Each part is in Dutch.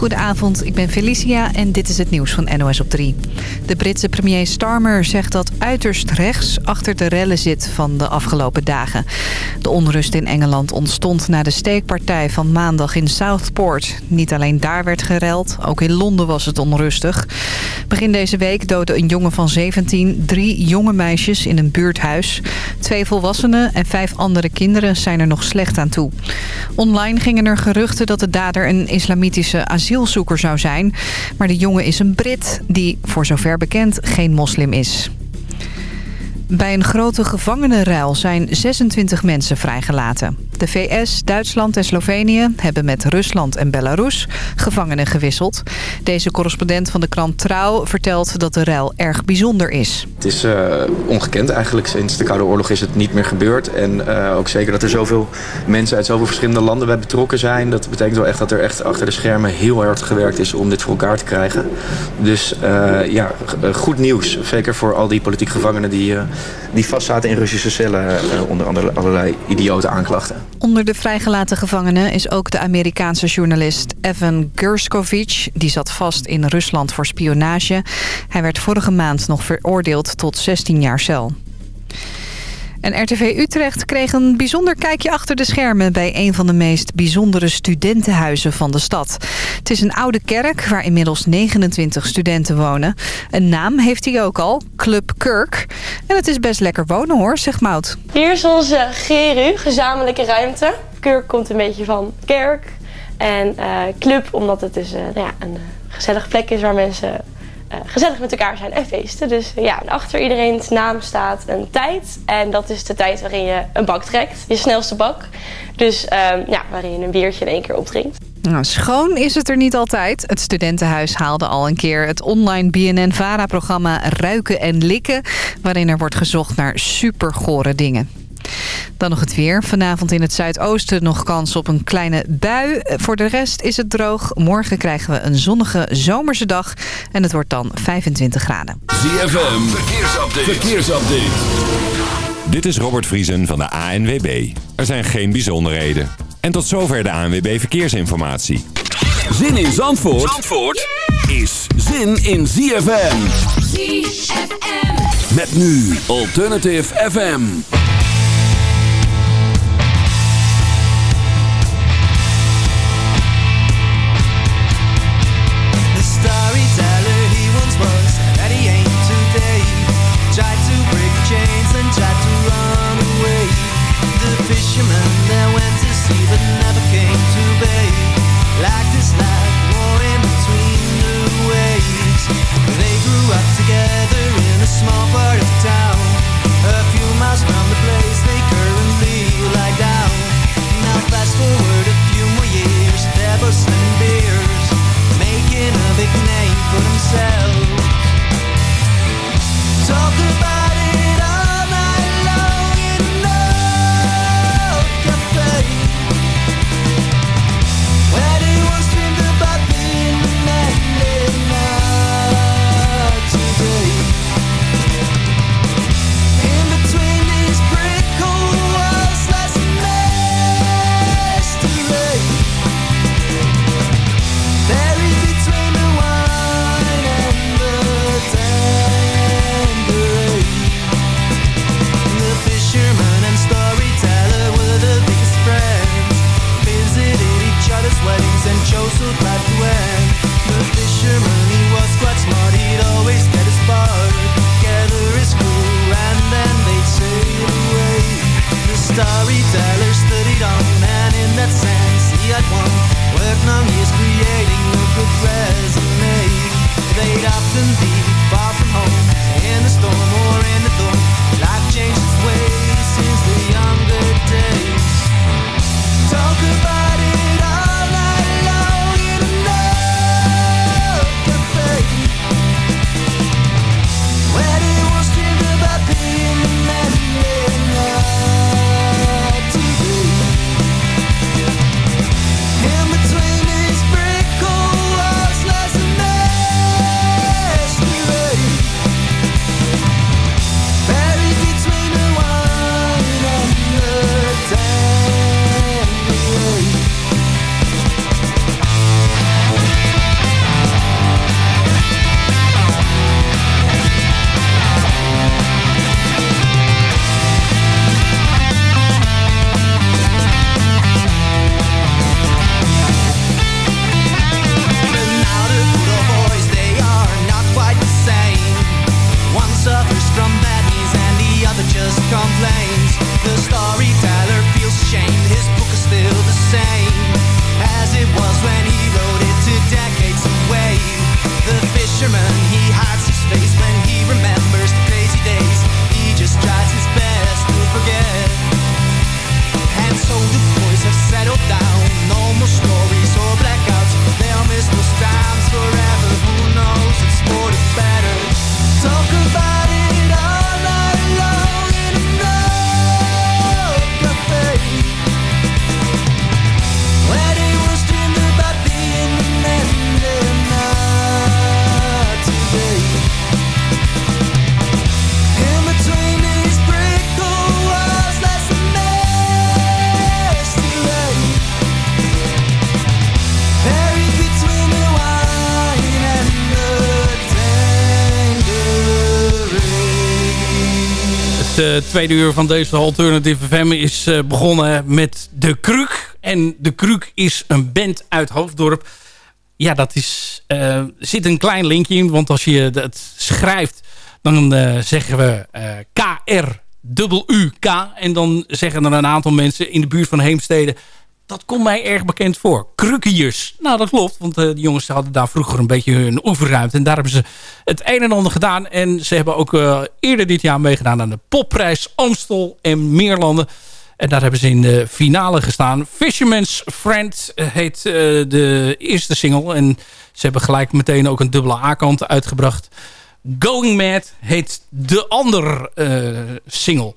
Goedenavond, ik ben Felicia en dit is het nieuws van NOS op 3. De Britse premier Starmer zegt dat uiterst rechts achter de rellen zit van de afgelopen dagen. De onrust in Engeland ontstond na de steekpartij van maandag in Southport. Niet alleen daar werd gereld, ook in Londen was het onrustig. Begin deze week doodde een jongen van 17 drie jonge meisjes in een buurthuis. Twee volwassenen en vijf andere kinderen zijn er nog slecht aan toe. Online gingen er geruchten dat de dader een islamitische asielzoeker zou zijn. Maar de jongen is een Brit die, voor zover bekend, geen moslim is. Bij een grote gevangenenruil zijn 26 mensen vrijgelaten. De VS, Duitsland en Slovenië hebben met Rusland en Belarus gevangenen gewisseld. Deze correspondent van de krant Trouw vertelt dat de ruil erg bijzonder is. Het is uh, ongekend eigenlijk. Sinds de Koude Oorlog is het niet meer gebeurd. En uh, ook zeker dat er zoveel mensen uit zoveel verschillende landen bij betrokken zijn. Dat betekent wel echt dat er echt achter de schermen heel hard gewerkt is om dit voor elkaar te krijgen. Dus uh, ja, goed nieuws. Zeker voor al die politiek gevangenen die, die vastzaten in Russische cellen. onder andere allerlei idiote aanklachten. Onder de vrijgelaten gevangenen is ook de Amerikaanse journalist Evan Gershkovich. Die zat vast in Rusland voor spionage. Hij werd vorige maand nog veroordeeld tot 16 jaar cel. En RTV Utrecht kreeg een bijzonder kijkje achter de schermen... bij een van de meest bijzondere studentenhuizen van de stad. Het is een oude kerk waar inmiddels 29 studenten wonen. Een naam heeft hij ook al, Club Kirk. En het is best lekker wonen hoor, zegt Mout. Hier is onze GRU, gezamenlijke ruimte. Kirk komt een beetje van kerk. En uh, club, omdat het dus uh, nou ja, een gezellig plek is waar mensen gezellig met elkaar zijn en feesten. Dus uh, ja, achter iedereen's naam staat een tijd. En dat is de tijd waarin je een bak trekt. Je snelste bak. Dus uh, ja, waarin je een biertje in één keer opdrinkt. Nou, schoon is het er niet altijd. Het studentenhuis haalde al een keer het online BNN-VARA-programma Ruiken en Likken... waarin er wordt gezocht naar supergore dingen. Dan nog het weer. Vanavond in het zuidoosten nog kans op een kleine bui. Voor de rest is het droog. Morgen krijgen we een zonnige zomerse dag. En het wordt dan 25 graden. ZFM, verkeersupdate. verkeersupdate. Dit is Robert Vriesen van de ANWB. Er zijn geen bijzonderheden. En tot zover de ANWB Verkeersinformatie. Zin in Zandvoort, Zandvoort is zin in ZFM. ZFM. Met nu Alternative FM. Tweede uur van deze Alternative FM is uh, begonnen met De Kruk. En De Kruk is een band uit Hoofddorp. Ja, dat is, uh, zit een klein linkje in. Want als je dat schrijft, dan zeggen we K-R-U-K. En dan zeggen er een aantal mensen in de buurt van Heemstede dat komt mij erg bekend voor. Krukkiers. Nou, dat klopt, want uh, de jongens hadden daar vroeger een beetje hun oefenruimte. En daar hebben ze het een en ander gedaan. En ze hebben ook uh, eerder dit jaar meegedaan aan de popprijs Amstel en Meerlanden. En daar hebben ze in de finale gestaan. Fisherman's Friend heet uh, de eerste single. En ze hebben gelijk meteen ook een dubbele A-kant uitgebracht. Going Mad heet de andere single.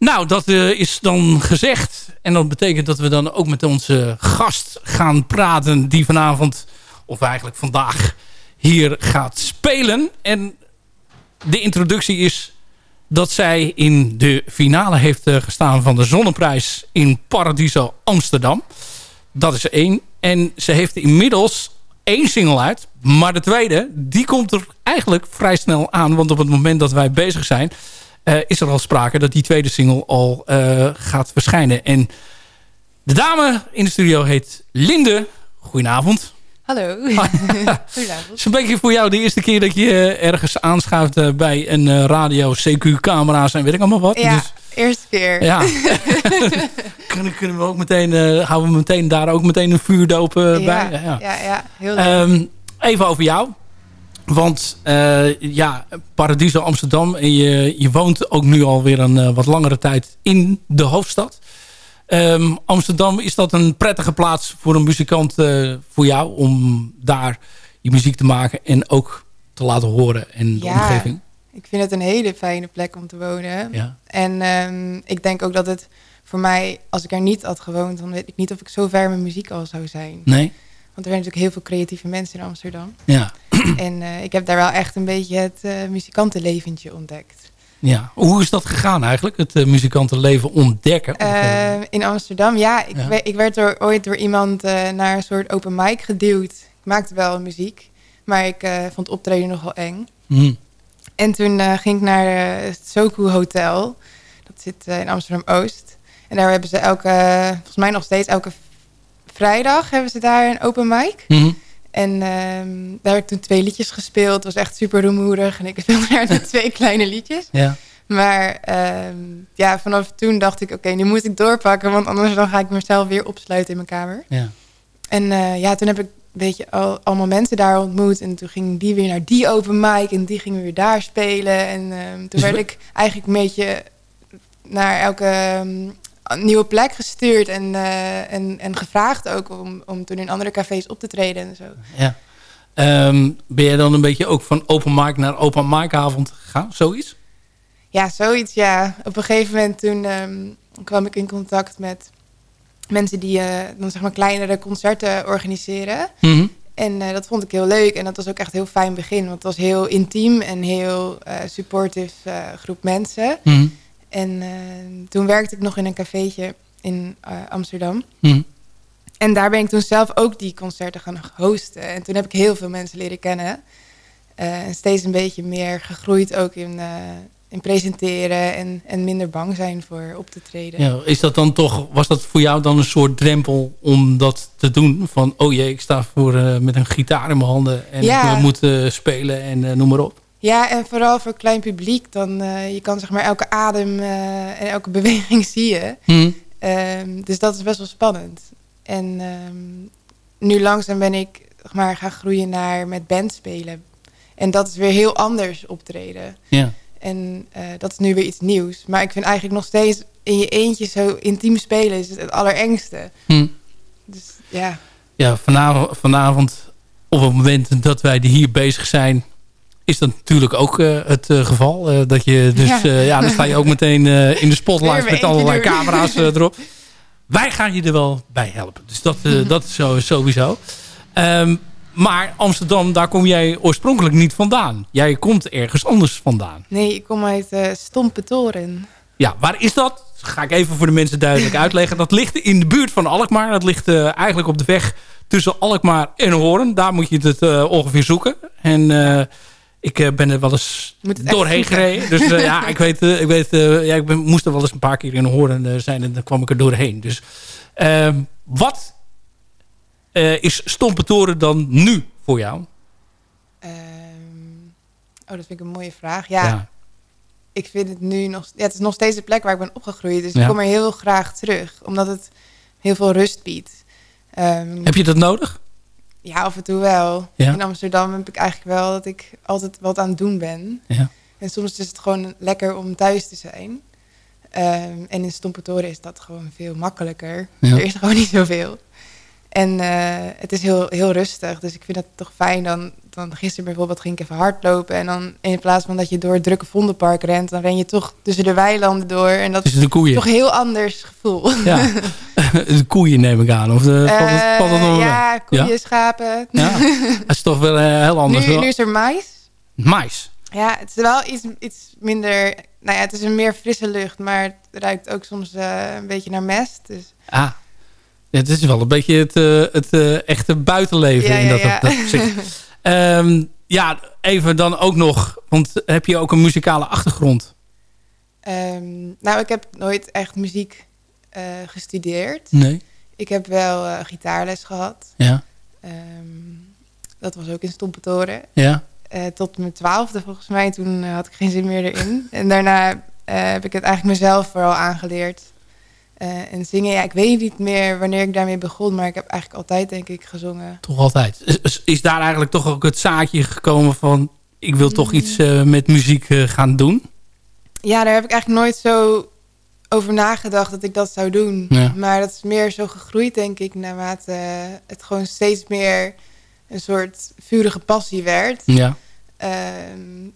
Nou, dat uh, is dan gezegd. En dat betekent dat we dan ook met onze gast gaan praten... die vanavond, of eigenlijk vandaag, hier gaat spelen. En de introductie is dat zij in de finale heeft uh, gestaan... van de Zonneprijs in Paradiso Amsterdam. Dat is één. En ze heeft inmiddels één single uit. Maar de tweede, die komt er eigenlijk vrij snel aan. Want op het moment dat wij bezig zijn is er al sprake dat die tweede single al uh, gaat verschijnen. En de dame in de studio heet Linde. Goedenavond. Hallo. Goedenavond. Het is een beetje voor jou de eerste keer dat je ergens aanschuift uh, bij een radio, CQ-camera's en weet ik allemaal wat. Ja, dus, eerste keer. Ja. kunnen, kunnen we ook meteen, houden we meteen daar ook meteen een vuurdoop ja, bij? Ja, ja, ja heel leuk. Um, even over jou. Want uh, ja, Paradiso Amsterdam. En je, je woont ook nu alweer een uh, wat langere tijd in de hoofdstad. Um, Amsterdam, is dat een prettige plaats voor een muzikant uh, voor jou? Om daar je muziek te maken en ook te laten horen in de ja, omgeving? ik vind het een hele fijne plek om te wonen. Ja. En um, ik denk ook dat het voor mij, als ik er niet had gewoond... dan weet ik niet of ik zo ver mijn muziek al zou zijn. Nee? Want er zijn natuurlijk heel veel creatieve mensen in Amsterdam. Ja. En uh, ik heb daar wel echt een beetje het uh, muzikantenleventje ontdekt. Ja, hoe is dat gegaan eigenlijk, het uh, muzikantenleven ontdekken? Uh, in Amsterdam, ja. Ik, ja. ik werd door, ooit door iemand naar een soort open mic geduwd. Ik maakte wel muziek, maar ik vond optreden nogal eng. Mm. En toen ging ik naar het Soku Hotel. Dat zit in Amsterdam-Oost. En daar hebben ze elke, volgens mij nog steeds elke vrijdag hebben ze daar een open mic. Mm -hmm. En um, daar heb ik toen twee liedjes gespeeld. Het was echt super rumoerig. En ik speelde daar de twee kleine liedjes. Ja. Maar um, ja, vanaf toen dacht ik... oké, okay, nu moet ik doorpakken... want anders dan ga ik mezelf weer opsluiten in mijn kamer. Ja. En uh, ja, toen heb ik weet je, al, allemaal mensen daar ontmoet. En toen ging die weer naar die open mic. En die gingen weer daar spelen. En um, toen dus werd ik eigenlijk een beetje naar elke nieuwe plek gestuurd en, uh, en, en gevraagd ook om, om toen in andere cafés op te treden en zo. Ja. Um, ben jij dan een beetje ook van open mic naar open mic avond gegaan, zoiets? Ja, zoiets, ja. Op een gegeven moment toen um, kwam ik in contact met mensen die uh, dan zeg maar kleinere concerten organiseren. Mm -hmm. En uh, dat vond ik heel leuk en dat was ook echt een heel fijn begin. Want het was heel intiem en heel supportive groep mensen. Mm -hmm. En uh, toen werkte ik nog in een cafeetje in uh, Amsterdam. Mm. En daar ben ik toen zelf ook die concerten gaan hosten. En toen heb ik heel veel mensen leren kennen. Uh, en steeds een beetje meer gegroeid ook in, in presenteren en, en minder bang zijn voor op te treden. Ja, is dat dan toch, was dat voor jou dan een soort drempel om dat te doen? Van, oh jee, ik sta voor, met een gitaar in mijn handen en ja. ik moet spelen en noem maar op. Ja, en vooral voor klein publiek. Dan, uh, je kan zeg maar elke adem uh, en elke beweging zie je. Mm. Um, dus dat is best wel spannend. En um, nu langzaam ben ik zeg maar, gaan groeien naar met band spelen. En dat is weer heel anders optreden. Ja. En uh, dat is nu weer iets nieuws. Maar ik vind eigenlijk nog steeds in je eentje zo intiem spelen is het, het allerengste. Mm. Dus ja. Ja, vanavond, vanavond op het moment dat wij hier bezig zijn is dat natuurlijk ook uh, het uh, geval. Uh, dat je dus, ja. ja. dan sta je ook meteen in de spotlight met allerlei camera's erop. Wij gaan je er wel bij helpen. Dus dat, dat is sowieso. Um, maar Amsterdam, daar kom jij oorspronkelijk niet vandaan. Jij komt ergens anders vandaan. Nee, ik kom uit Stompe Toren. Ja, waar is dat? Dat ga ik even voor de mensen duidelijk uitleggen. Dat ligt in de buurt van Alkmaar. Dat ligt eigenlijk op de weg tussen Alkmaar en Hoorn. Daar moet je het ongeveer zoeken. En Ik eh, ben er wel eens doorheen gereden. Dus eh, ja, ik weet, eh, ik, weet ja, ik ben, moest er wel eens een paar keer in horen zijn. En dan kwam ik er doorheen. Dus ehm, wat is Stompe Toren dan nu voor jou? Ehm, oh, dat vind ik een mooie vraag. Ja, ik vind het nu nog... Ja, het is nog steeds de plek waar ik ben opgegroeid. Dus Ja. ik kom er heel graag terug. Omdat het heel veel rust biedt. Ehm, Heb je dat nodig? Ja, af en toe wel. Ja. In Amsterdam heb ik eigenlijk wel dat ik altijd wat aan het doen ben. Ja. En soms is het gewoon lekker om thuis te zijn. Ehm, en in Stompetoren is dat gewoon veel makkelijker. Ja. Er is gewoon niet zoveel. En eh, het is heel, heel rustig. Dus ik vind het toch fijn. Dan, dan gisteren bijvoorbeeld ging ik even hardlopen. En dan in plaats van dat je door het drukke Vondelpark rent... dan ren je toch tussen de weilanden door. En dat Is toch een heel anders gevoel. Ja. de koeien neem ik aan. Of de, Eh, ja, koeien, schapen. Ja. Dat is toch wel eh, heel anders. Nu, nu is er mais. Mais. Ja, het is wel iets, iets minder... Nou ja, het is een meer frisse lucht, maar het ruikt ook soms eh, een beetje naar mest. Dus Ah. Ja, het is wel een beetje het, het echte buitenleven in dat, ja. dat Ehm, ja, even dan ook nog, want heb je ook een muzikale achtergrond? Ehm, nou, ik heb nooit echt muziek eh, gestudeerd. Nee. Ik heb wel eh, gitaarles gehad. Ja. Ehm, dat was ook in Stompetoren. Ja. Eh, tot mijn twaalfde volgens mij. Toen had ik geen zin meer erin. En daarna heb ik het eigenlijk mezelf vooral aangeleerd. Eh, en zingen, ja, ik weet niet meer wanneer ik daarmee begon. Maar ik heb eigenlijk altijd, denk ik, gezongen. Toch altijd. Is- daar eigenlijk toch ook het zaadje gekomen van... ik wil Mm. toch iets eh, met muziek eh, gaan doen? Ja, daar heb ik eigenlijk nooit zo over nagedacht dat ik dat zou doen. Ja. Maar dat is meer zo gegroeid, denk ik, naarmate het gewoon steeds meer een soort vurige passie werd. Ja. Ehm,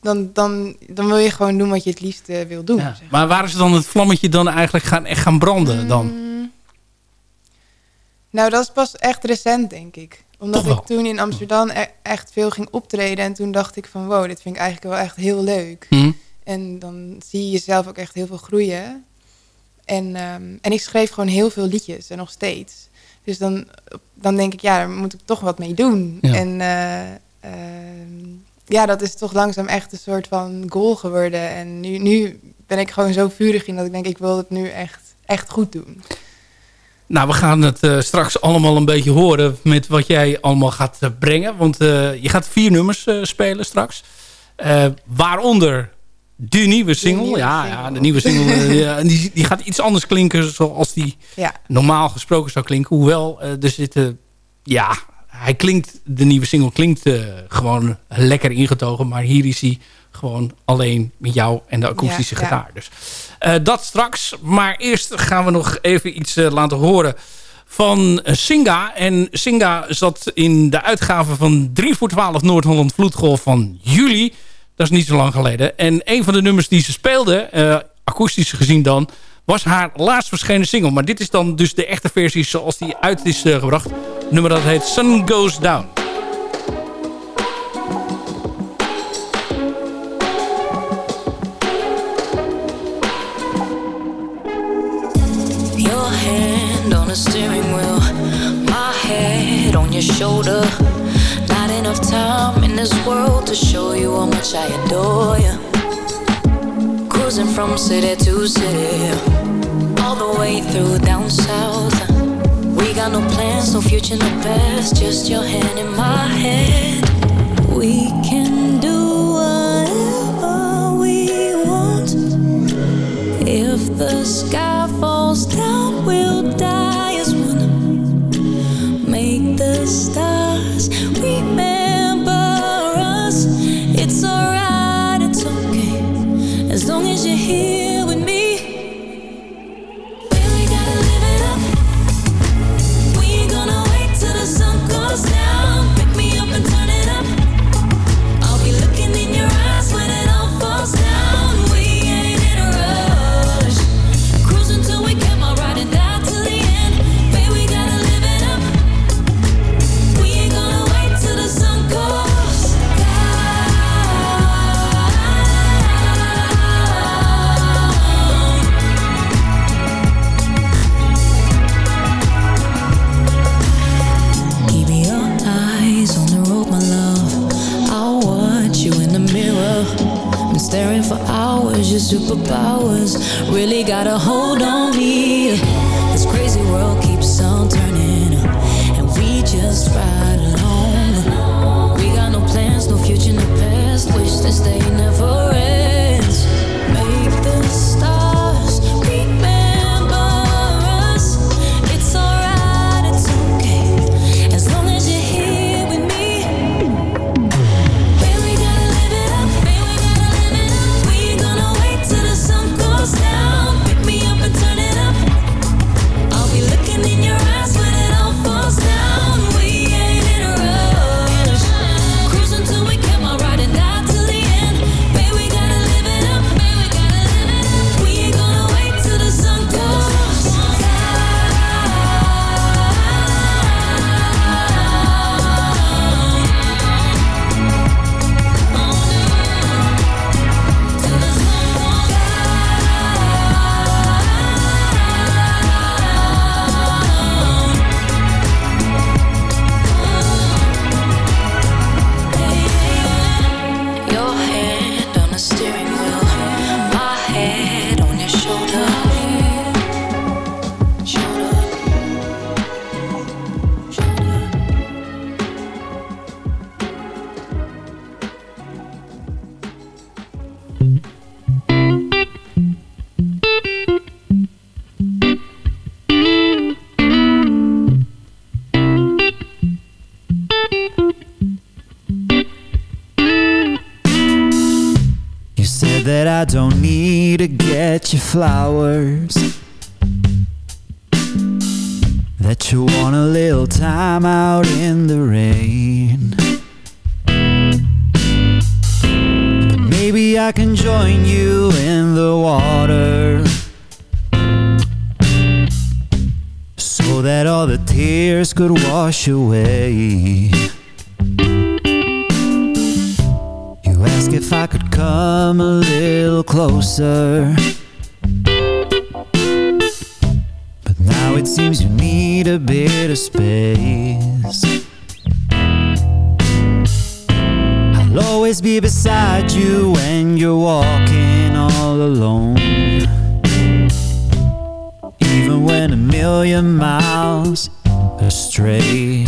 dan, dan, dan wil je gewoon doen wat je het liefst eh, wil doen. ja. zeg Maar waar is dan het vlammetje dan eigenlijk gaan, echt gaan branden dan? Mm. Nou, dat is pas echt recent, denk ik. Omdat ik toen in Amsterdam e- echt veel ging optreden. En toen dacht ik van, wow, dit vind ik eigenlijk wel echt heel leuk. Hm? En dan zie je jezelf ook echt heel veel groeien. En, ehm, en ik schreef gewoon heel veel liedjes en nog steeds. Dus dan, dan denk ik, ja, daar moet ik toch wat mee doen. Ja. En eh, ehm, ja, dat is toch langzaam echt een soort van goal geworden. En nu, nu ben ik gewoon zo vurig in dat ik denk, ik wil het nu echt, echt goed doen. Nou, we gaan het eh, straks allemaal een beetje horen met wat jij allemaal gaat eh, brengen. Want eh, je gaat vier nummers spelen straks. Waaronder de nieuwe single. nieuwe ja, single. ja, de nieuwe single. ja, die, die gaat iets anders klinken zoals die Ja, normaal gesproken zou klinken. Hoewel er zitten... Ja, hij klinkt, de nieuwe single klinkt eh, gewoon lekker ingetogen. Maar hier is hij gewoon alleen met jou en de akoestische Ja, ja. gitaar. Dus eh, dat straks. Maar eerst gaan we nog even iets eh, laten horen van Singa. En Singa zat in de uitgave van 3 voor 12 Noord-Holland Vloedgolf van juli. Dat is niet zo lang geleden. En een van de nummers die ze speelde, akoestisch gezien dan... was haar laatst verschenen single. Maar dit is dan dus de echte versie zoals die uit is eh, gebracht. Het nummer dat heet Sun Goes Down. Your hand on the steering wheel, my head on your shoulder. Not enough time in this world to show you how much I adore you. From city to city, all the way through down south. We got no plans, no future, no past, just your hand in my head. We can do whatever we want. If the sky falls down, we'll die as one. Make the stars your superpowers really got a hold on me. Flowers. That you want a little time out in the rain. But maybe I can join you in the water. So that all the tears could wash away. Be beside you when you're walking all alone. Even when a million miles astray.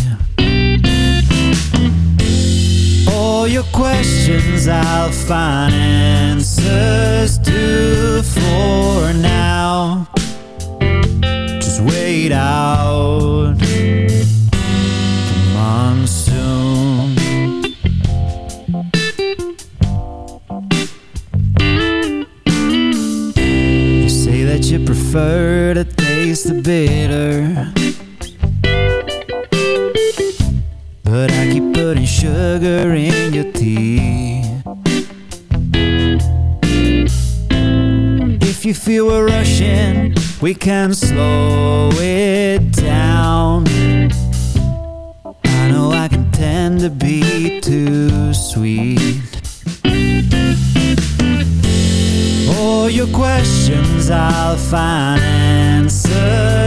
All your questions I'll find answers to for now. Just wait out bitter. But I keep putting sugar in your tea. If you feel we're rushing, we can slow it down. I know I can tend to be too sweet. All your questions I'll find answers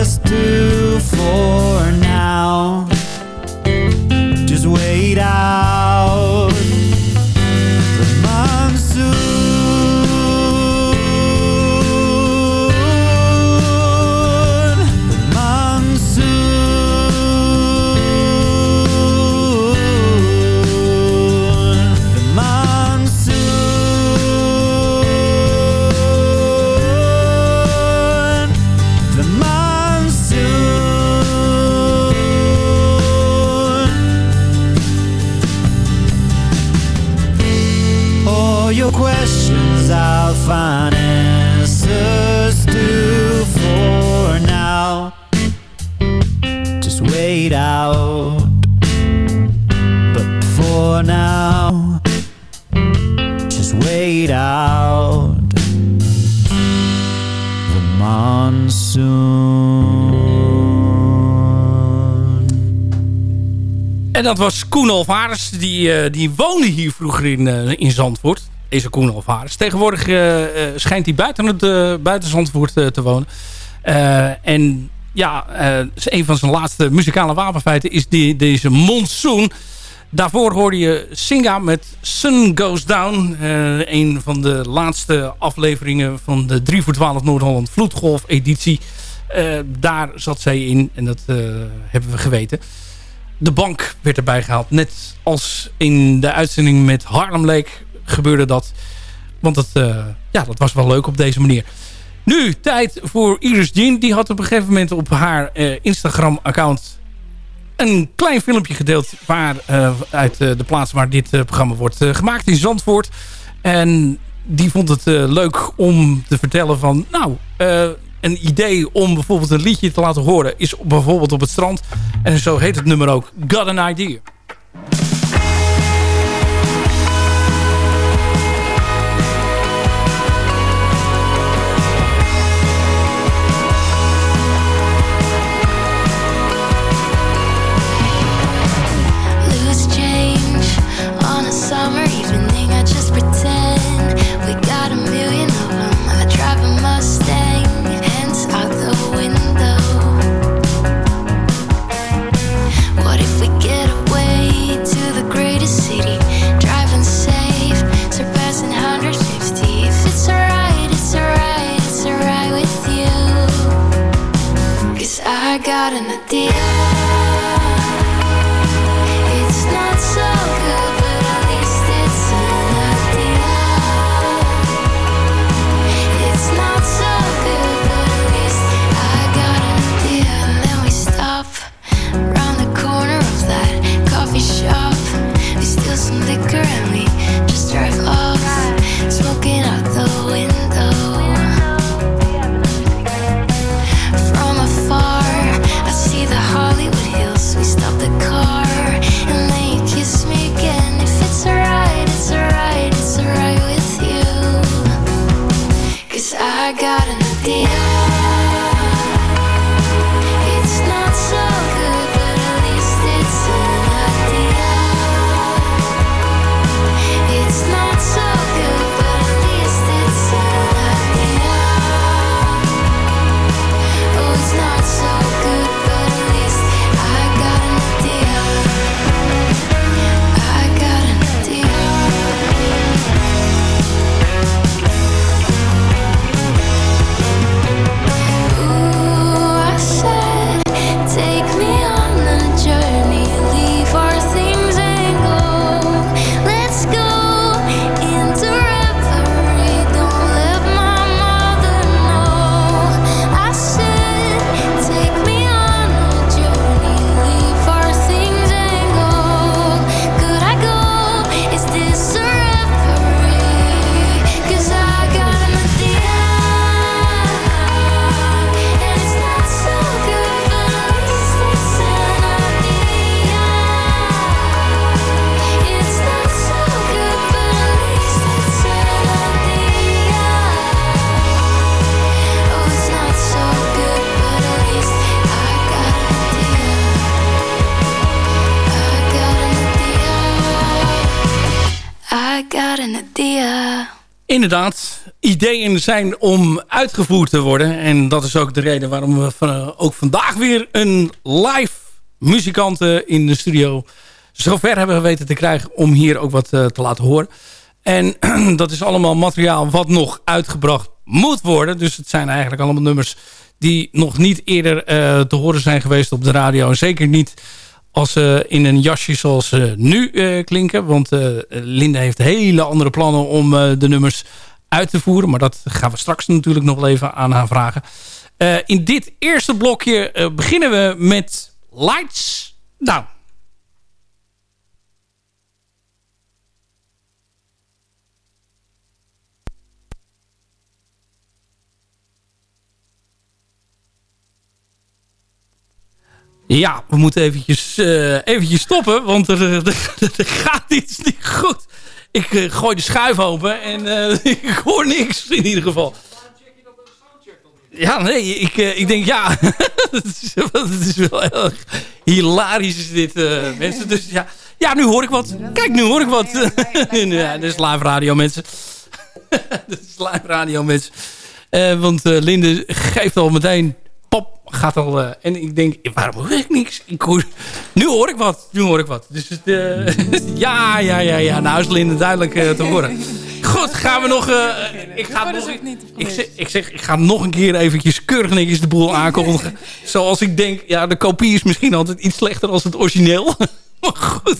dat was Koen Alvarez. Die, eh, die woonde hier vroeger in, eh, in Zandvoort. Deze Koen Alvarez. Tegenwoordig eh, schijnt hij buiten, het, buiten Zandvoort te wonen. En ja, een van zijn laatste muzikale wapenfeiten is die, deze monsoon. Daarvoor hoorde je Singa met Sun Goes Down. Eh, een van de laatste afleveringen van de 3 voor 12 Noord-Holland Vloedgolf editie. Daar zat zij in en dat hebben we geweten. De bank werd erbij gehaald. Net als in de uitzending met Harlem Lake gebeurde dat. Want dat, eh, ja, dat was wel leuk op deze manier. Nu tijd voor Iris Jean. Die had op een gegeven moment op haar eh, Instagram-account een klein filmpje gedeeld waar, eh, uit de plaats waar dit programma wordt gemaakt in Zandvoort. En die vond het leuk om te vertellen van... nou, een idee om bijvoorbeeld een liedje te laten horen... is bijvoorbeeld op het strand. En zo heet het nummer ook Got an Idea. Inderdaad, ideeën zijn om uitgevoerd te worden. En dat is ook de reden waarom we van, ook vandaag weer een live muzikant eh, in de studio zover hebben weten te krijgen om hier ook wat eh, te laten horen. En dat is allemaal materiaal wat nog uitgebracht moet worden. Dus het zijn eigenlijk allemaal nummers die nog niet eerder eh, te horen zijn geweest op de radio. En zeker niet als ze in een jasje zoals ze nu eh, klinken. Want eh Linde heeft hele andere plannen om eh, de nummers uit te voeren. Maar dat gaan we straks natuurlijk nog even aan haar vragen. In dit eerste blokje beginnen we met Lights Down. Ja, we moeten eventjes, eh, eventjes stoppen, want er, er, er gaat iets niet goed. Ik eh, gooi de schuif open en eh, ik hoor niks in ieder geval. Ja, nee, ik, eh, ik denk ja, het, is, is wel heel erg hilarisch is dit, eh, mensen. Dus ja, ja, nu hoor ik wat. Kijk, nu hoor ik wat. ja, dit is live radio, mensen. dit is live radio, mensen. Eh, want eh, Linde geeft al meteen gaat al... eh, en ik denk, waarom hoor ik niks? Ik hoor, Nu hoor ik wat. Nu hoor ik wat. Dus eh, ja, ja, ja, ja. Nou is Linde duidelijk eh, te horen. Goed, gaan we nog... ik, ga nog ik, zeg, ik zeg, ik ga nog een keer eventjes keurig netjes de boel aankondigen. Zoals ik denk, ja, de kopie is misschien altijd iets slechter dan het origineel. Maar goed,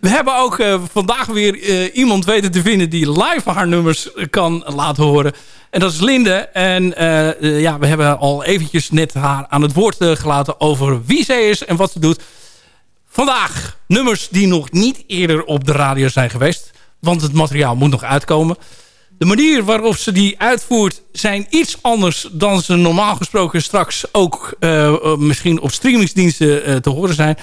we hebben ook vandaag weer iemand weten te vinden die live haar nummers kan laten horen. En dat is Linde. En eh, eh, ja, we hebben al eventjes net haar aan het woord eh, gelaten over wie zij is en wat ze doet. Vandaag nummers die nog niet eerder op de radio zijn geweest. Want het materiaal moet nog uitkomen. De manier waarop ze die uitvoert zijn iets anders dan ze normaal gesproken straks ook misschien op streamingsdiensten te horen zijn.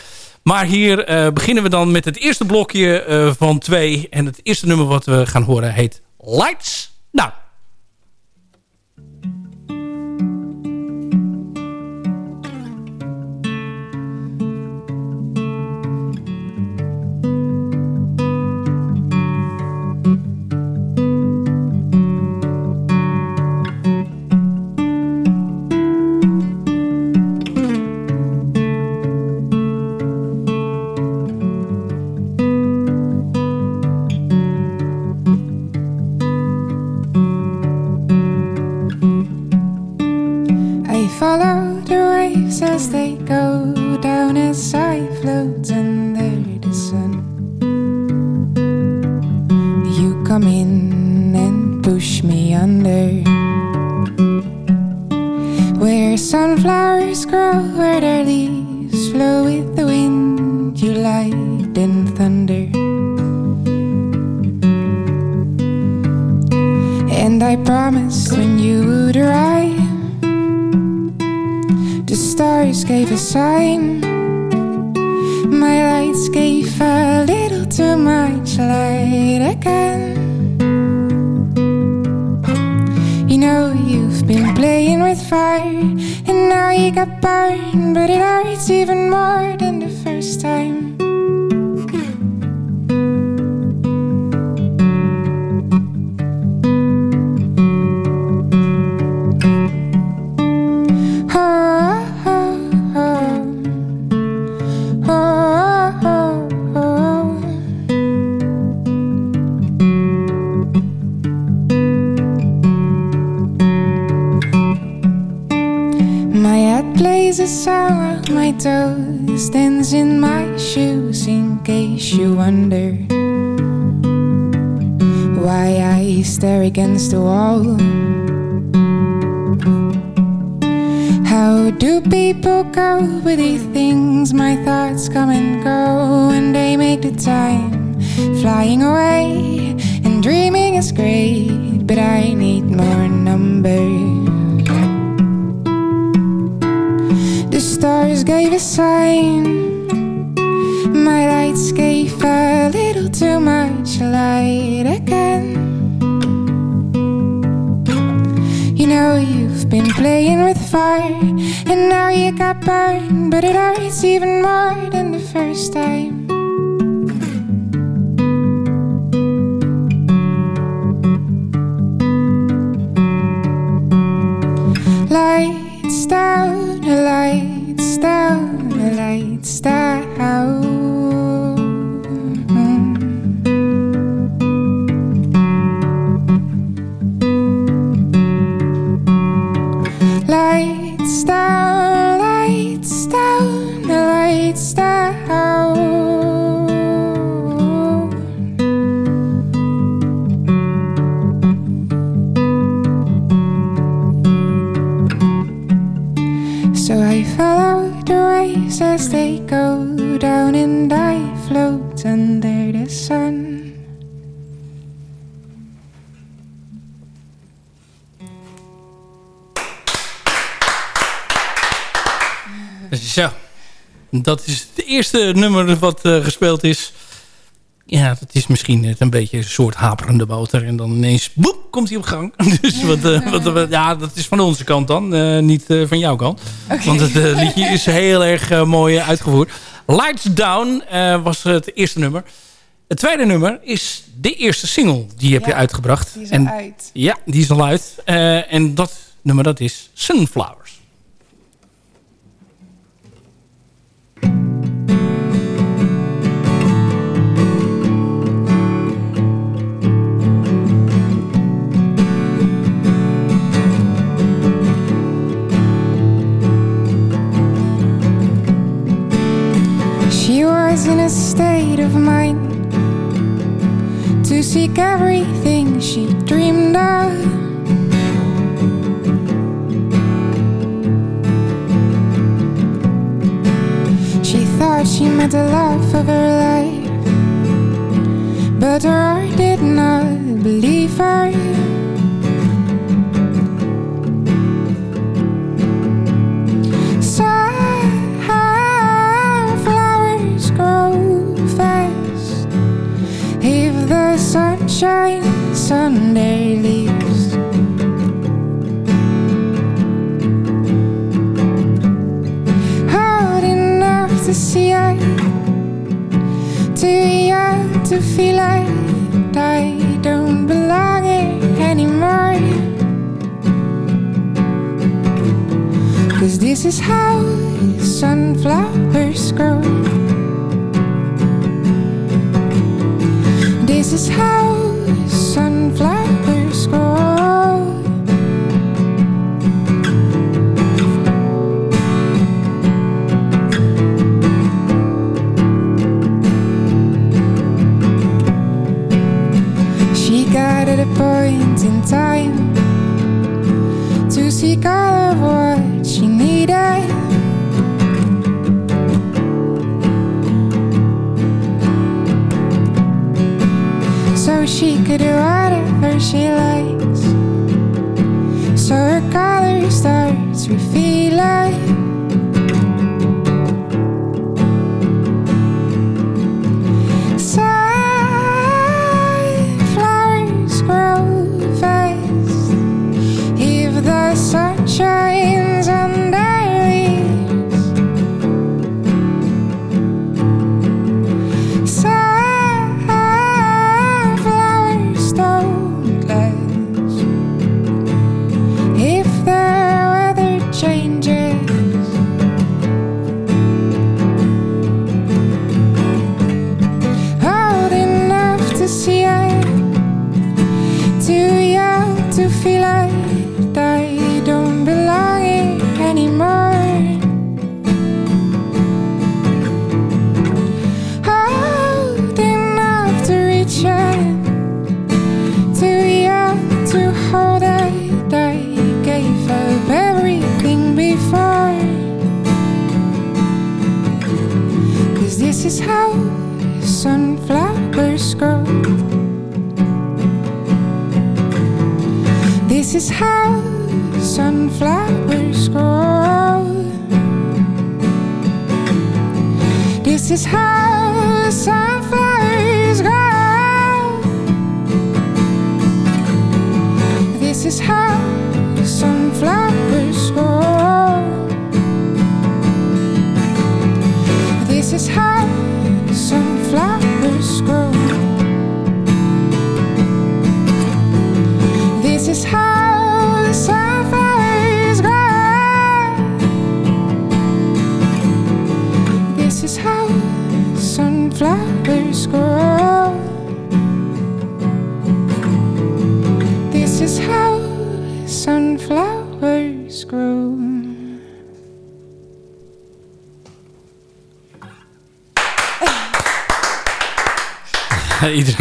Maar hier beginnen we dan met het eerste blokje van twee. En het eerste nummer wat we gaan horen heet Lights Down. As they go down as I float under the sun. You come in and push me under. Where sunflowers grow, where their leaves flow with the wind, you light and thunder. And I promised when you stars gave a sign. My lights gave a little too much light again. You know you've been playing with fire, and now you got burned, but it hurts even more than the first time. Dat is het eerste nummer wat eh, gespeeld is. Ja, dat is misschien net een beetje een soort haperende motor. En dan ineens, boep, komt hij op gang. Dus wat, eh, wat, wat- ja, dat is van onze kant dan. eh, niet van jouw kant. Want het liedje is heel erg mooi uitgevoerd. Lights Down was het eerste nummer. Het tweede nummer is de eerste single. Die heb je uitgebracht. Die is en, al uit. Ja, die is al uit. En dat nummer dat is Sunflowers. State of mind to seek everything she dreamed of. She thought she met the love of her life, but her heart did not believe her.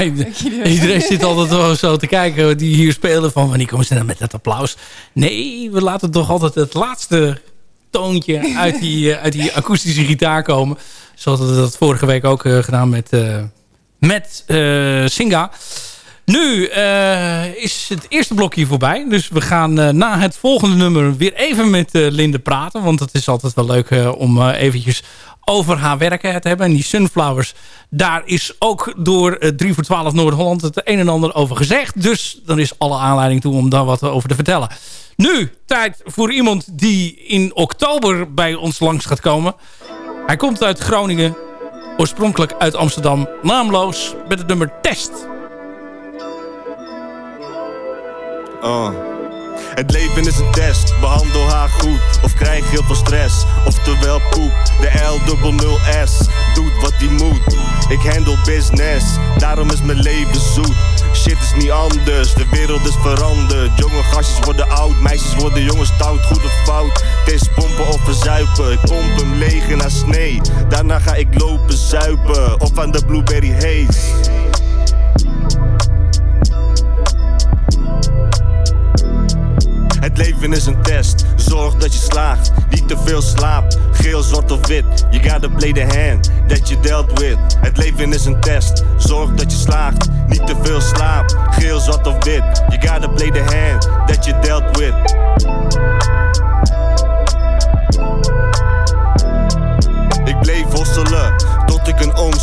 Iedereen, zit altijd wel zo te kijken die hier spelen van wanneer komen ze dan met dat applaus. Nee, we laten toch altijd het laatste toontje uit die, eh, uit die akoestische gitaar komen. Zoals we dat vorige week ook eh, gedaan met, eh, met Singa. Nu is het eerste blokje voorbij. Dus we gaan na het volgende nummer weer even met Linde praten. Want het is altijd wel leuk om eventjes over haar werken te hebben. En die Sunflowers, daar is ook door eh, 3 voor 12 Noord-Holland het een en ander over gezegd. Dus dan is alle aanleiding toe om daar wat over te vertellen. Nu, tijd voor iemand die in oktober bij ons langs gaat komen. Hij komt uit Groningen, oorspronkelijk uit Amsterdam, naamloos, met het nummer Test. Uh. Het leven is een test, behandel haar goed Of krijg heel veel stress, oftewel poep De L-0-0-S, doet wat die moet Ik handle business, daarom is mijn leven zoet shit is niet anders, de wereld is veranderd. Jonge gastjes worden oud, meisjes worden jongens stout. Goed of fout, het pompen of verzuipen. Ik pomp hem leeg in haar snee. Daarna ga ik lopen zuipen, of aan de blueberry haze. Het leven is een test, zorg dat je slaagt. Niet te veel slaapt, geel, zwart of wit. You gotta play the hand that you dealt with. Het leven is een test, zorg dat je slaagt. Niet te veel slaapt, geel, zwart of wit. You gotta play the hand that you dealt with.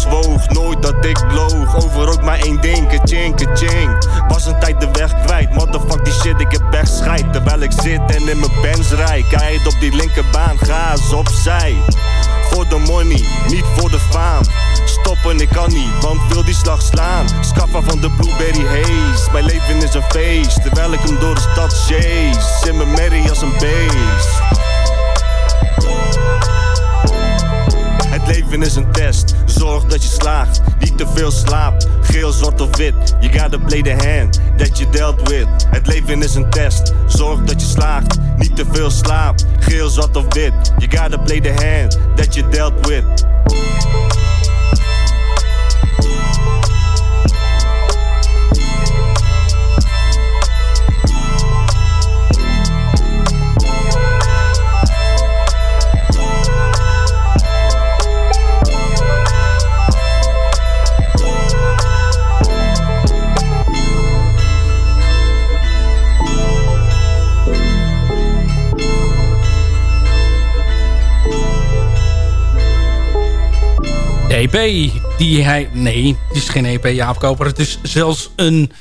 Ik een ons woog. Nooit dat ik loog. Over ook maar één ding, ka-ching. Was een tijd de weg kwijt. Motherfuck die shit, ik heb echt. Terwijl ik zit en in mijn Benz rij. Kijk op die linkerbaan, ga opzij. Voor de money, niet voor de faam. Stoppen, ik kan niet, want wil die slag slaan. Scaffa van de blueberry haze. Mijn leven is een feest, terwijl ik hem door de stad chase. In mijn merrie als een beest. Het leven is een test, zorg dat je slaagt. Niet te veel slaapt, geel, zwart of wit. You gotta play the hand that you dealt with. Het leven is een test, zorg dat je slaagt. Niet te veel slaapt, geel, zwart of wit. You gotta play the hand that you dealt with. EP die hij... Nee, het is geen EP, Jaap Koper. Het is zelfs een...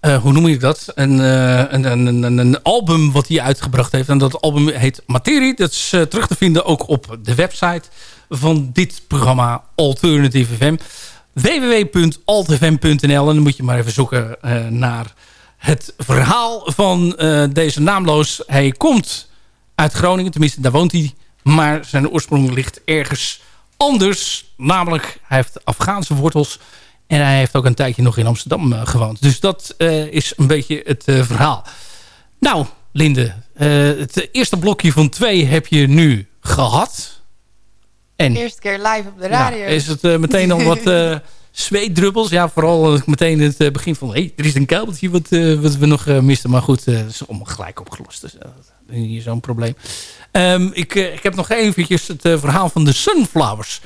eh, hoe noem je dat? Een, eh, een, een, een, een album wat hij uitgebracht heeft. En dat album heet Materie. Dat is eh, terug te vinden ook op de website van dit programma Alternative FM. www.altfm.nl En dan moet je maar even zoeken naar het verhaal van deze naamloos. Hij komt uit Groningen, tenminste daar woont hij. Maar zijn oorsprong ligt ergens anders. Namelijk, hij heeft Afghaanse wortels. En hij heeft ook een tijdje nog in Amsterdam eh, gewoond. Dus dat eh, is een beetje het eh, verhaal. Nou, Linde. het eerste blokje van twee heb je nu gehad. En Eerste keer live op de radio. ja, is het meteen al wat zweetdruppels? Ja, vooral meteen het begin van... hey, er is een kabeltje wat, wat we nog misten. Maar goed, dat is allemaal gelijk opgelost. Dus niet zo'n probleem. Ehm, ik, eh, ik heb nog eventjes het eh, verhaal van de Sunflowers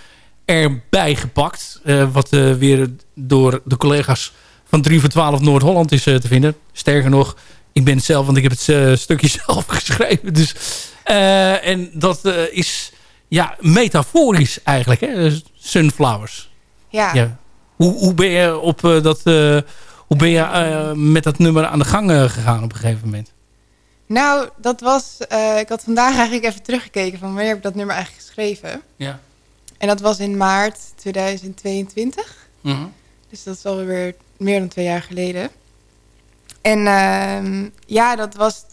erbij gepakt. eh, wat weer door de collega's van 3 voor 12 Noord-Holland is te vinden. Sterker nog, ik ben het zelf, want ik heb het stukje zelf geschreven. Dus, en dat is ja, metaforisch eigenlijk, hè? Sunflowers. Ja. Ja. Hoe, hoe ben je, op, dat, hoe ben je met dat nummer aan de gang gegaan op een gegeven moment? Nou, dat was... eh, ik had vandaag eigenlijk even teruggekeken van wanneer heb ik dat nummer eigenlijk geschreven. Ja. En dat was in maart 2022. Mhm. Dus dat is alweer meer dan twee jaar geleden. En ehm, ja, dat was...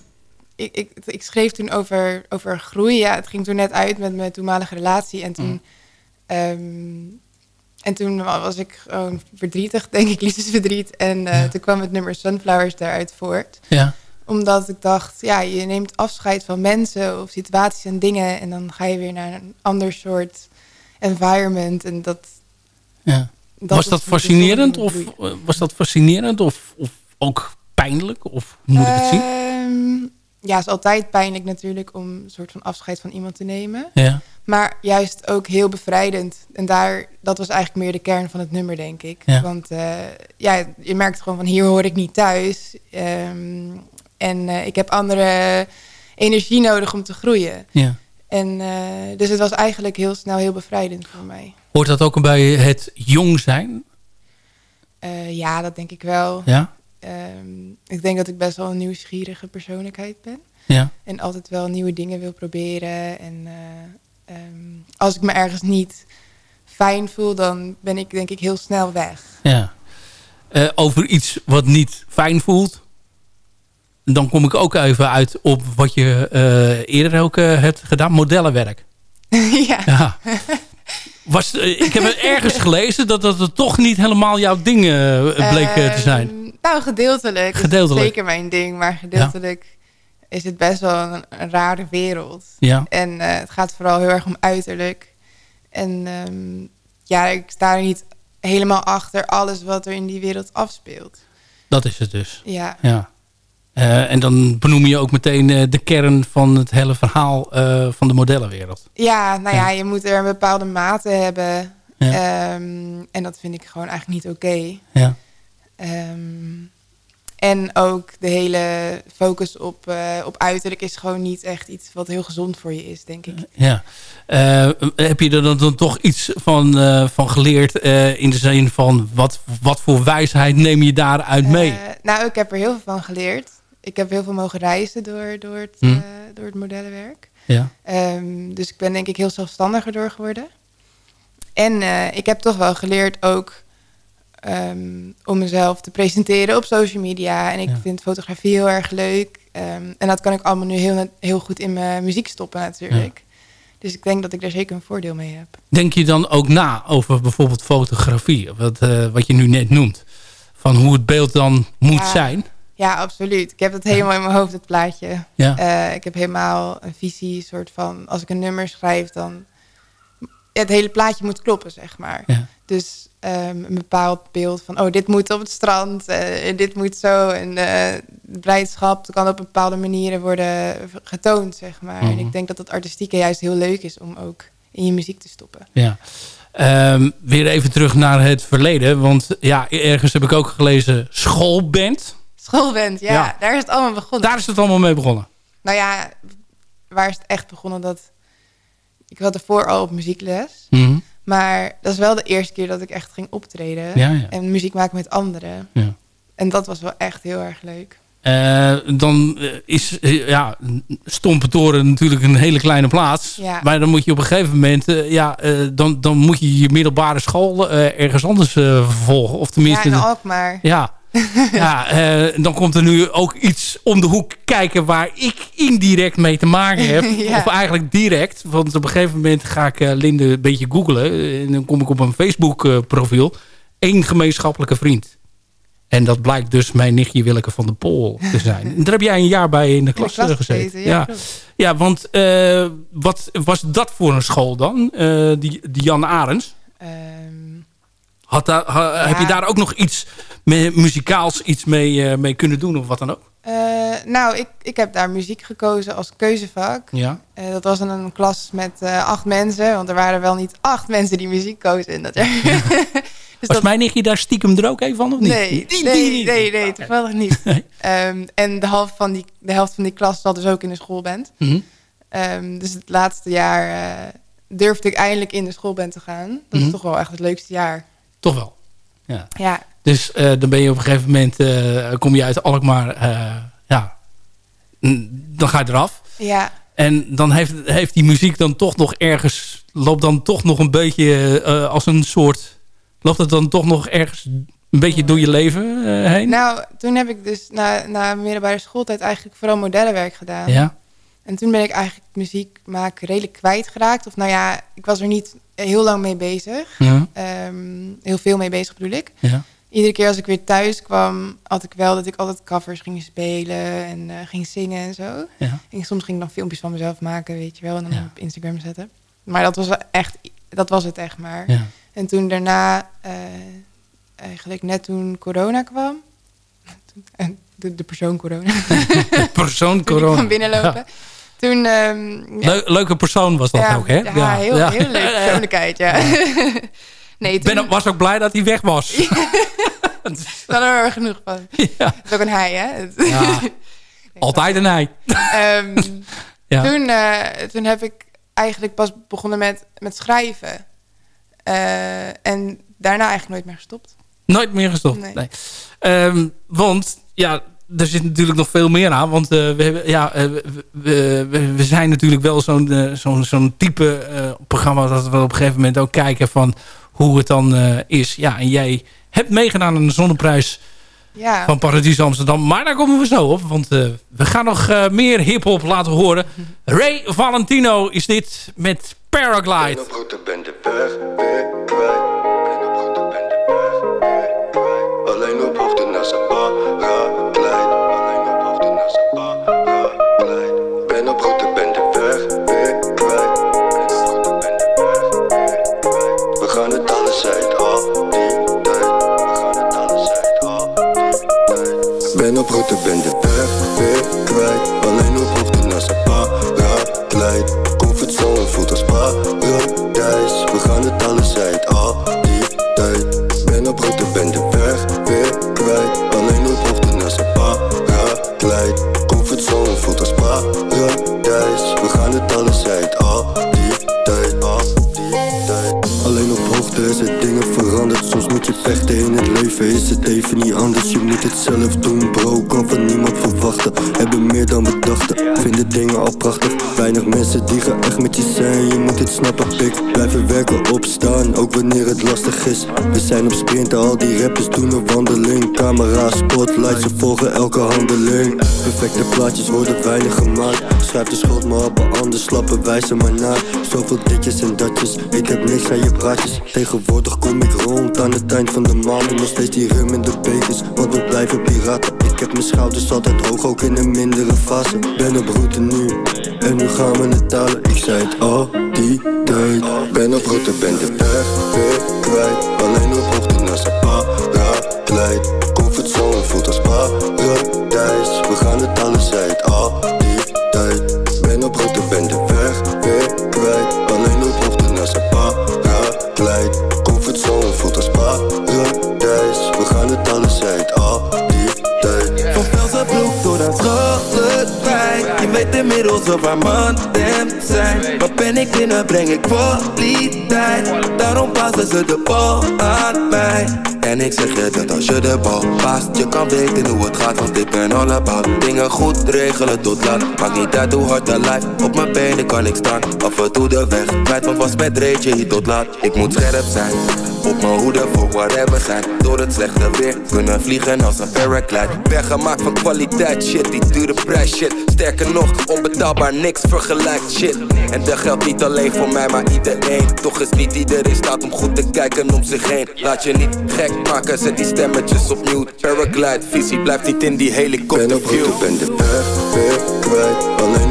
Ik, ik, ik schreef toen over, over groei. Ja, het ging toen net uit met mijn toenmalige relatie. En toen... Mhm. ehm, en toen was ik gewoon verdrietig, denk ik, liefdesverdriet. En Ja. toen kwam het nummer Sunflowers daaruit voort. Ja. Omdat ik dacht, ja, je neemt afscheid van mensen of situaties en dingen. En dan ga je weer naar een ander soort environment. En dat, ja. dat was dat de fascinerend of eh, was dat fascinerend of, of ook pijnlijk? Of hoe moet ik het zien? Ehm, ja, het is altijd pijnlijk natuurlijk om een soort van afscheid van iemand te nemen. Ja. Maar juist ook heel bevrijdend. En daar, dat was eigenlijk meer de kern van het nummer, denk ik. Ja. Want eh, ja, je merkt gewoon van hier hoor ik niet thuis. Ehm, en eh, ik heb andere energie nodig om te groeien. ja. En eh, dus het was eigenlijk heel snel heel bevrijdend voor mij. Hoort dat ook bij het jong zijn? Eh, ja, dat denk ik wel. Ja. Ehm, ik denk dat ik best wel een nieuwsgierige persoonlijkheid ben. Ja. En altijd wel nieuwe dingen wil proberen. En eh, ehm, als ik me ergens niet fijn voel, dan ben ik denk ik heel snel weg. ja. Over iets wat niet fijn voelt. Dan kom ik ook even uit op wat je eh, eerder ook eh, hebt gedaan. Modellenwerk. ja. Ja. Was, eh, ik heb het ergens gelezen dat dat het toch niet helemaal jouw ding bleek te zijn. Ehm, Nou, gedeeltelijk. Gedeeltelijk. Is zeker mijn ding, maar gedeeltelijk is het best wel een, een rare wereld. Ja. En het gaat vooral heel erg om uiterlijk. En ehm, ja, ik sta er niet helemaal achter alles wat er in die wereld afspeelt. Dat is het dus. Ja, Ja. Eh, en dan benoem je ook meteen eh, de kern van het hele verhaal eh, van de modellenwereld. ja nou ja, je moet er een bepaalde mate hebben. Ja. Ehm, en dat vind ik gewoon eigenlijk niet oké. Ja. Ehm, en ook de hele focus op, op uiterlijk is gewoon niet echt iets wat heel gezond voor je is, denk ik. Ja. Heb je er dan, dan toch iets van, van geleerd in de zin van wat, wat voor wijsheid neem je daaruit mee? Nou, ik heb er heel veel van geleerd. Ik heb heel veel mogen reizen door, door, het, Hm. eh, door het modellenwerk. ja. Ehm, dus ik ben denk ik heel zelfstandiger door geworden. En eh, ik heb toch wel geleerd ook ehm, om mezelf te presenteren op social media. En ik Ja. vind fotografie heel erg leuk. Ehm, en dat kan ik allemaal nu heel, heel goed in mijn muziek stoppen natuurlijk. Dus ik denk dat ik daar zeker een voordeel mee heb. Denk je dan ook na over bijvoorbeeld fotografie? Wat, eh, wat je nu net noemt. Van hoe het beeld dan moet Ja. zijn? Ja, absoluut. Ik heb het helemaal in mijn hoofd, het plaatje. Ja. Eh, ik heb helemaal een visie, soort van... als ik een nummer schrijf, dan... het hele plaatje moet kloppen, zeg maar. Ja. Dus ehm, een bepaald beeld van... oh, dit moet op het strand, eh, en dit moet zo. En de blijdschap kan op bepaalde manieren worden getoond, zeg maar. Mhm. En ik denk dat het artistieke juist heel leuk is... om ook in je muziek te stoppen. Ja. Ehm, weer even terug naar het verleden. Want ja, ergens heb ik ook gelezen schoolband. Schoolband, ja, Ja. daar is het allemaal begonnen. Daar is het allemaal mee begonnen. Nou ja, waar is het echt begonnen? Dat ik had ervoor al op muziekles. Mhm. Maar dat is wel de eerste keer dat ik echt ging optreden. Ja, ja. En muziek maken met anderen. Ja. En dat was wel echt heel erg leuk. Eh, dan eh, is eh, ja, Stompentoren natuurlijk een hele kleine plaats. Ja. Maar dan moet je op een gegeven moment... ja, dan, dan moet je je middelbare school ergens anders vervolgen. Of Ja, tenminste... in Alkmaar. Ja, ja eh, dan komt er nu ook iets om de hoek kijken waar ik indirect mee te maken heb. Ja. Of eigenlijk direct. Want op een gegeven moment ga ik eh, Linde een beetje googlen. eh, En dan kom ik op een Facebook profiel. Eén gemeenschappelijke vriend. En dat blijkt dus mijn nichtje Willeke van de Pool te zijn. En daar heb jij een jaar bij in de klas, klas gezeten. gezeten, ja, ja. want wat was dat voor een school dan? Die, die Jan Arends. Ehm, Had daar, ha- Heb je daar ook nog iets muzikaals iets mee, eh, mee kunnen doen of wat dan ook? eh, nou, ik, ik heb daar muziek gekozen als keuzevak. Ja. Eh, dat was een klas met acht mensen. Want er waren wel niet acht mensen die muziek kozen. In dat jaar. dus Was dat- mijn nichtje daar stiekem er ook even van of niet? Nee, Die- nee, die- nee, nee, toevallig niet. Nee. Ehm, en de helft, van die, de helft van die klas zat dus ook in de schoolband. Mhm. Ehm, dus het laatste jaar durfde ik eindelijk in de schoolband te gaan. Dat Mhm. is toch wel echt het leukste jaar. Toch wel. Ja. Ja, Dus eh, dan ben je op een gegeven moment, eh, kom je uit Alkmaar, eh, ja, dan ga je eraf. ja, En dan heeft, heeft die muziek dan toch nog ergens, loopt dan toch nog een beetje als een soort, loopt het dan toch nog ergens een beetje door je leven heen? nou, toen heb ik dus na, na middelbare schooltijd eigenlijk vooral modellenwerk gedaan. ja. En toen ben ik eigenlijk muziek maken redelijk kwijtgeraakt. Of nou ja, ik was er niet heel lang mee bezig. Ja. Ehm, heel veel mee bezig bedoel ik. Ja. Iedere keer als ik weer thuis kwam, had ik wel dat ik altijd covers ging spelen en eh, ging zingen en zo. Ja. En soms ging ik dan filmpjes van mezelf maken, weet je wel, en dan op Instagram zetten. Maar dat was echt, dat was het echt maar. Ja. En toen daarna, eh, eigenlijk net toen corona kwam, en de, de persoon corona, Persoon toen ik corona. kwam binnenlopen. Toen, ehm, ja, Leu- leuke persoon was dat ja, ook, hè? Ja, heel, heel leuk persoonlijkheid, ja. nee, toen ben, was ook blij dat hij weg was. dan er genoeg van. ja. Het is ook een hij, hè? Ja. Altijd een hij. Ja. toen, eh, toen heb ik eigenlijk pas begonnen met, met schrijven. Eh, en daarna eigenlijk nooit meer gestopt. Nooit meer gestopt. Nee. Nee. Ehm, want ja, er zit natuurlijk nog veel meer aan. Want eh, we, hebben, ja, eh, we, we, we- zijn natuurlijk wel zo'n eh, zo'n zo'n type eh, programma... dat we op een gegeven moment ook kijken van hoe het dan eh, is. Ja, en jij hebt meegedaan aan de zonneprijs Ja, van Paradies Amsterdam. Maar daar komen we zo op. Want eh, we gaan nog eh, meer hiphop laten horen. Ray Valentino is dit met Paraglide. Ben op route, ben de weg weer kwijt. Alleen op hoogte naar zijn paraglide Comfortzone voelt als paradijs. We gaan het alles uit al die tijd. Ben op route, ben de weg weer kwijt. Alleen op hoogte naar zijn paraglide Comfortzone voelt als paradijs. We gaan het alles uit Is het even niet anders. Je moet het zelf doen bro Kan van niemand Hebben meer dan we dachten Vinden dingen al prachtig. Weinig mensen die gaan echt met je zijn. Je moet het snappen. Pik Blijven werken opstaan Ook wanneer het lastig is. We zijn op sprinten Al die rappers doen een wandeling. Camera, spotlight Ze volgen elke handeling. Perfecte plaatjes worden weinig gemaakt. Schrijf de schuld maar op een ander Slappen wijzen maar naar Zoveel ditjes en datjes. Ik heb niks aan je praatjes. Tegenwoordig kom ik rond aan het eind van de maand. Nog steeds die rum in de bekers Want we blijven piraten heb mijn schouders altijd hoog Ook in een mindere fase. Ben op route nu En nu gaan we het talen Ik zei het al die tijd. Ben op route, ben de weg weer kwijt. Alleen op hoogte naar zijn paraglide Comfortzone voelt als paradijs. We gaan het alles uit al waar zijn. Maar ben ik binnen breng ik kwaliteit. Daarom passen ze de bal aan mij. En ik zeg je dat als je de bal past Je kan weten hoe het gaat Want ik ben all about Dingen goed regelen tot laat. Maakt niet uit hoe hard de life Op mijn benen kan ik staan. Af en toe de weg Kwijt van was met reetje hier tot laat. Ik moet scherp zijn op mijn hoede voor whatever zijn Door het slechte weer Kunnen vliegen als een paraglide. Ben gemaakt van kwaliteit shit Die dure prijs shit. Sterker nog onbetaalbaar niks vergelijkt shit. En dat geldt niet alleen voor mij maar iedereen. Toch is niet iedereen staat om goed te kijken om zich heen. Laat je niet gek maken Zet die stemmetjes op mute Paraglide visie blijft niet in die Ben op helikopterview. route, ben de weg weer kwijt. Alleen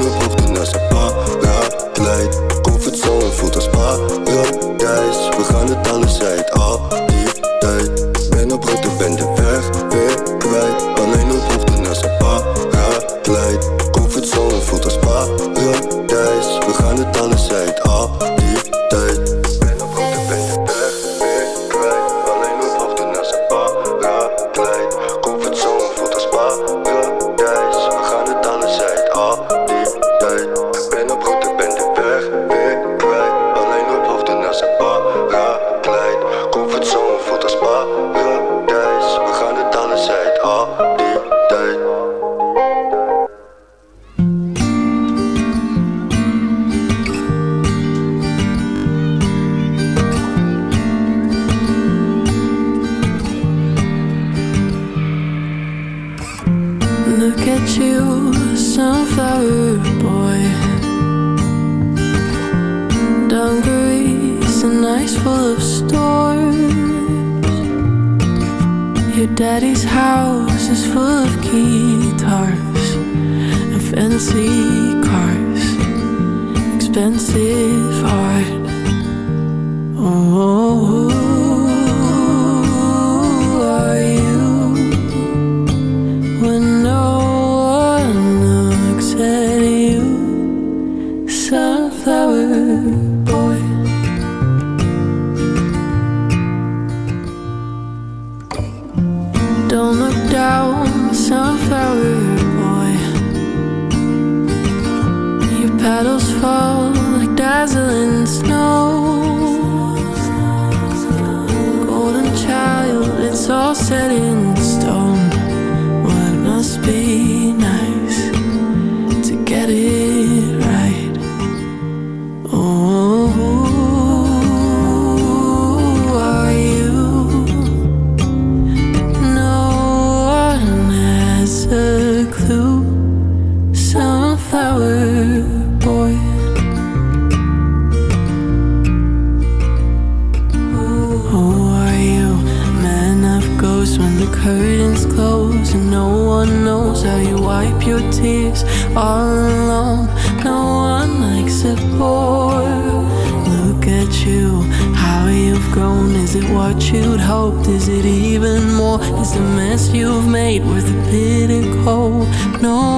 petals fall like dazzling snow. Golden child, it's all set in all alone. No one likes it more. Look at you, how you've grown is it what you'd hoped? Is it even more? Is the mess you've made worth the pity cold? No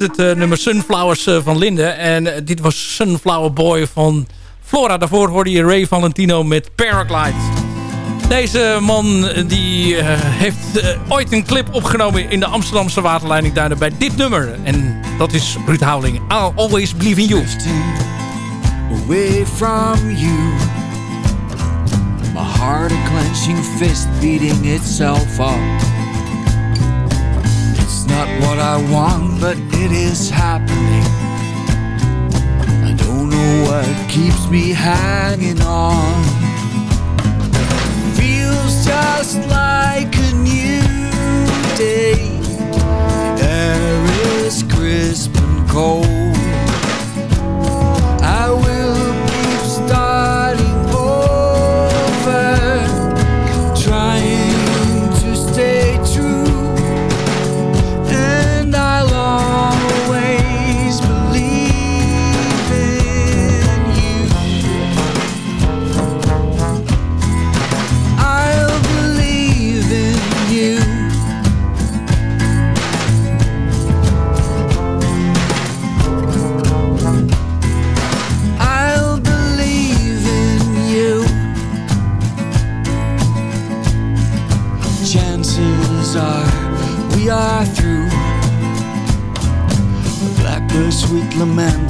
het eh, nummer Sunflowers eh, van Linde. En eh, dit was Sunflower Boy van Flora. Daarvoor hoorde je Ray Valentino met Paraglide. Deze man die heeft ooit een clip opgenomen in de Amsterdamse waterleidingduinen bij dit nummer. En dat is Ruud Houweling. I'll always believe in you. away from you. My heart a clenching fist beating itself up. It's not what I want, but it is happening. I don't know what keeps me hanging on. Feels just like a new day. The air is crisp and cold.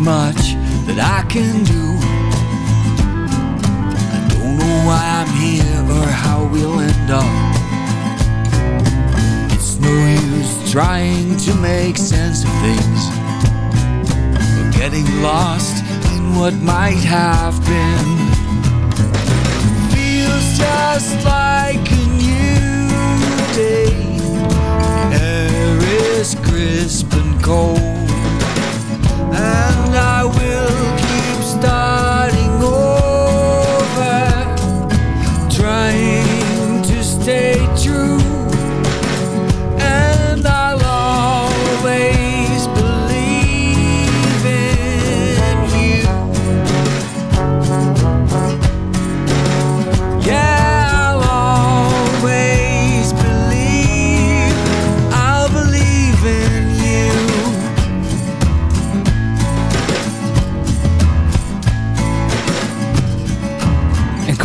Much that I can do. I don't know why I'm here or how we'll end up. It's no use trying to make sense of things. Or getting lost in what might have been. Feels just like a new day. Air is crisp and cold. And I will keep starting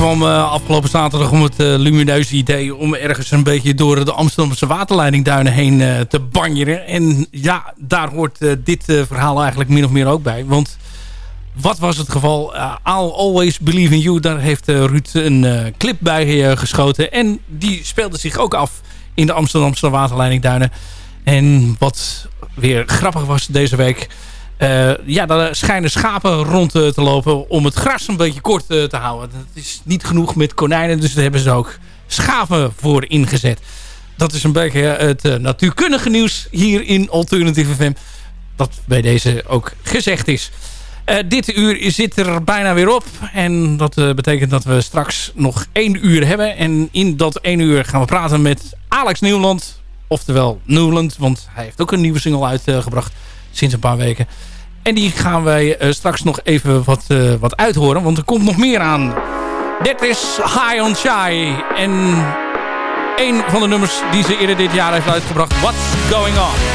kwam eh, afgelopen zaterdag om het eh, lumineuze idee... om ergens een beetje door de Amsterdamse waterleidingduinen heen eh, te banjeren. En ja, daar hoort dit verhaal eigenlijk min of meer ook bij. Want wat was het geval? Eh, I'll Always Believe in You. Daar heeft eh, Ruud een clip bij geschoten. En die speelde zich ook af in de Amsterdamse waterleidingduinen. En wat weer grappig was deze week... eh, ja, daar schijnen schapen rond eh, te lopen om het gras een beetje kort eh, te houden. Dat is niet genoeg met konijnen, dus daar hebben ze ook schapen voor ingezet. Dat is een beetje het natuurkundige nieuws hier in Alternative FM. Dat bij deze ook gezegd is. Dit uur zit er bijna weer op. En dat betekent dat we straks nog één uur hebben. En in dat één uur gaan we praten met Alex Nieuwland. Oftewel Newland, want hij heeft ook een nieuwe single uitgebracht sinds een paar weken. En die gaan wij eh, straks nog even wat, eh, wat uithoren, want er komt nog meer aan. Dit is High on Chai. En een van de nummers die ze eerder dit jaar heeft uitgebracht. What's Going On?